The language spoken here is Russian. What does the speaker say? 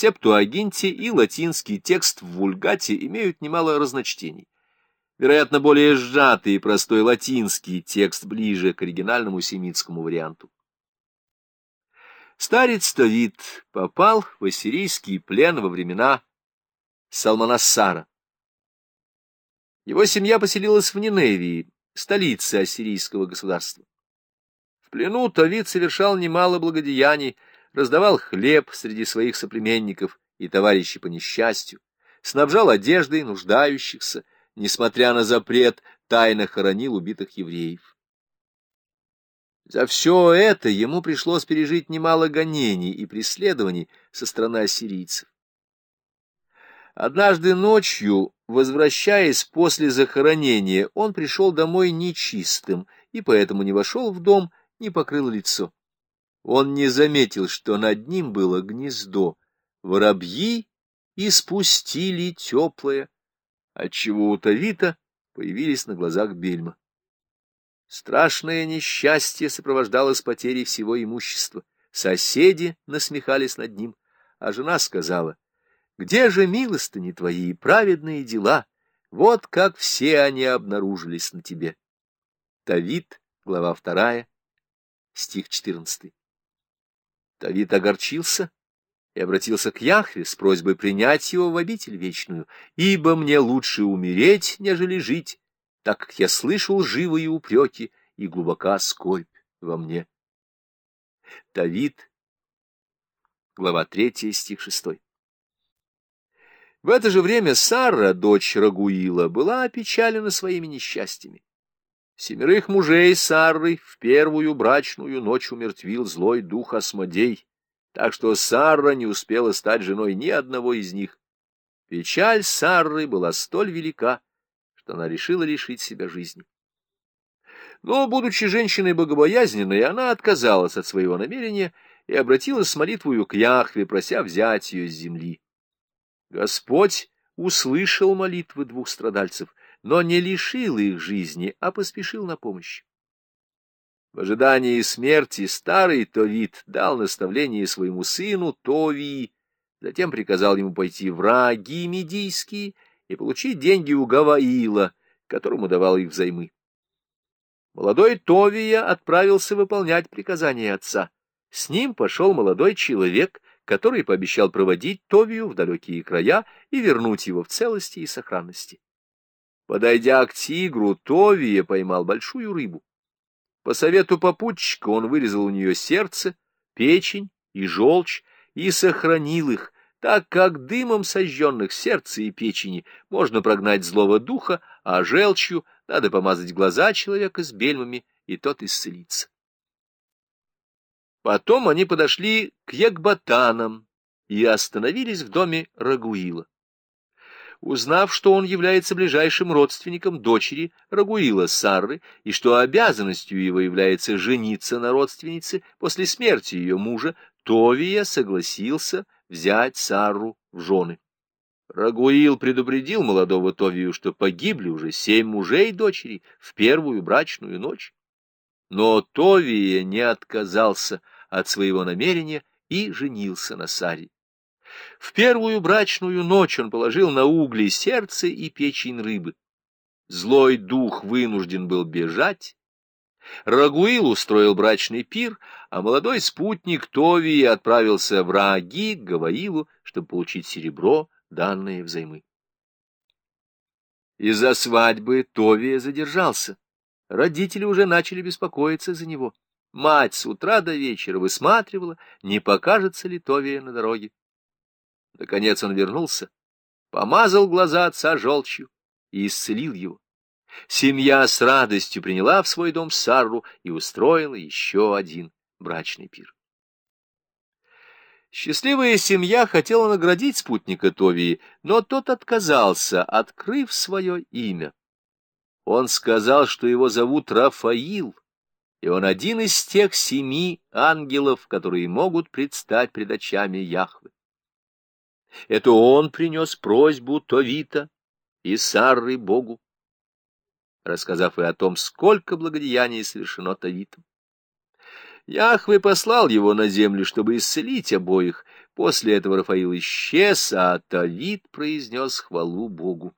в Септуагинте и латинский текст в Вульгате имеют немало разночтений. Вероятно, более сжатый и простой латинский текст ближе к оригинальному семитскому варианту. Старец Тавид попал в ассирийский плен во времена Салманассара. Его семья поселилась в Ниневии, столице ассирийского государства. В плену Тавид совершал немало благодеяний, раздавал хлеб среди своих соплеменников и товарищей по несчастью, снабжал одеждой нуждающихся, несмотря на запрет, тайно хоронил убитых евреев. За все это ему пришлось пережить немало гонений и преследований со стороны ассирийцев. Однажды ночью, возвращаясь после захоронения, он пришел домой нечистым и поэтому не вошел в дом, не покрыл лицо. Он не заметил, что над ним было гнездо. Воробьи испустили теплое, отчего у Тавита появились на глазах бельма. Страшное несчастье сопровождалось потерей всего имущества. Соседи насмехались над ним, а жена сказала, «Где же милостыни твои и праведные дела? Вот как все они обнаружились на тебе». Тавит, глава вторая, стих четырнадцатый. Давид огорчился и обратился к Яхве с просьбой принять его в обитель вечную, ибо мне лучше умереть, нежели жить, так как я слышал живые упреки и глубока скорбь во мне. Давид, глава 3, стих 6. В это же время Сара, дочь Рагуила, была опечалена своими несчастьями. Семерых мужей Сарры в первую брачную ночь умертвил злой дух Осмодей, так что Сарра не успела стать женой ни одного из них. Печаль Сарры была столь велика, что она решила лишить себя жизни. Но, будучи женщиной богобоязненной, она отказалась от своего намерения и обратилась с молитвою к Яхве, прося взять ее с земли. Господь услышал молитвы двух страдальцев но не лишил их жизни, а поспешил на помощь. В ожидании смерти старый Товит дал наставление своему сыну Товии, затем приказал ему пойти в Раги Медийские и получить деньги у Гаваила, которому давал их взаймы. Молодой Товия отправился выполнять приказания отца. С ним пошел молодой человек, который пообещал проводить Товию в далекие края и вернуть его в целости и сохранности. Подойдя к тигру, Товия поймал большую рыбу. По совету попутчика он вырезал у нее сердце, печень и желчь и сохранил их, так как дымом сожженных сердца и печени можно прогнать злого духа, а желчью надо помазать глаза человека с бельмами, и тот исцелится. Потом они подошли к Ягбатанам и остановились в доме Рагуила. Узнав, что он является ближайшим родственником дочери Рагуила Сарры и что обязанностью его является жениться на родственнице после смерти ее мужа, Товия согласился взять Сарру в жены. Рагуил предупредил молодого Товию, что погибли уже семь мужей дочери в первую брачную ночь. Но Товия не отказался от своего намерения и женился на Саре. В первую брачную ночь он положил на угли сердце и печень рыбы. Злой дух вынужден был бежать. Рагуил устроил брачный пир, а молодой спутник Товии отправился в Раги к Гаваилу, чтобы получить серебро, данное взаймы. Из-за свадьбы Товия задержался. Родители уже начали беспокоиться за него. Мать с утра до вечера высматривала, не покажется ли Товия на дороге. Наконец он вернулся, помазал глаза отца желчью и исцелил его. Семья с радостью приняла в свой дом Сарру и устроила еще один брачный пир. Счастливая семья хотела наградить спутника Товии, но тот отказался, открыв свое имя. Он сказал, что его зовут Рафаил, и он один из тех семи ангелов, которые могут предстать пред очами Яхвы. Это он принес просьбу Товита и Сарры Богу, рассказав и о том, сколько благодеяний совершено Товитом. Яхве послал его на землю, чтобы исцелить обоих. После этого Рафаил исчез, а Тавид произнес хвалу Богу.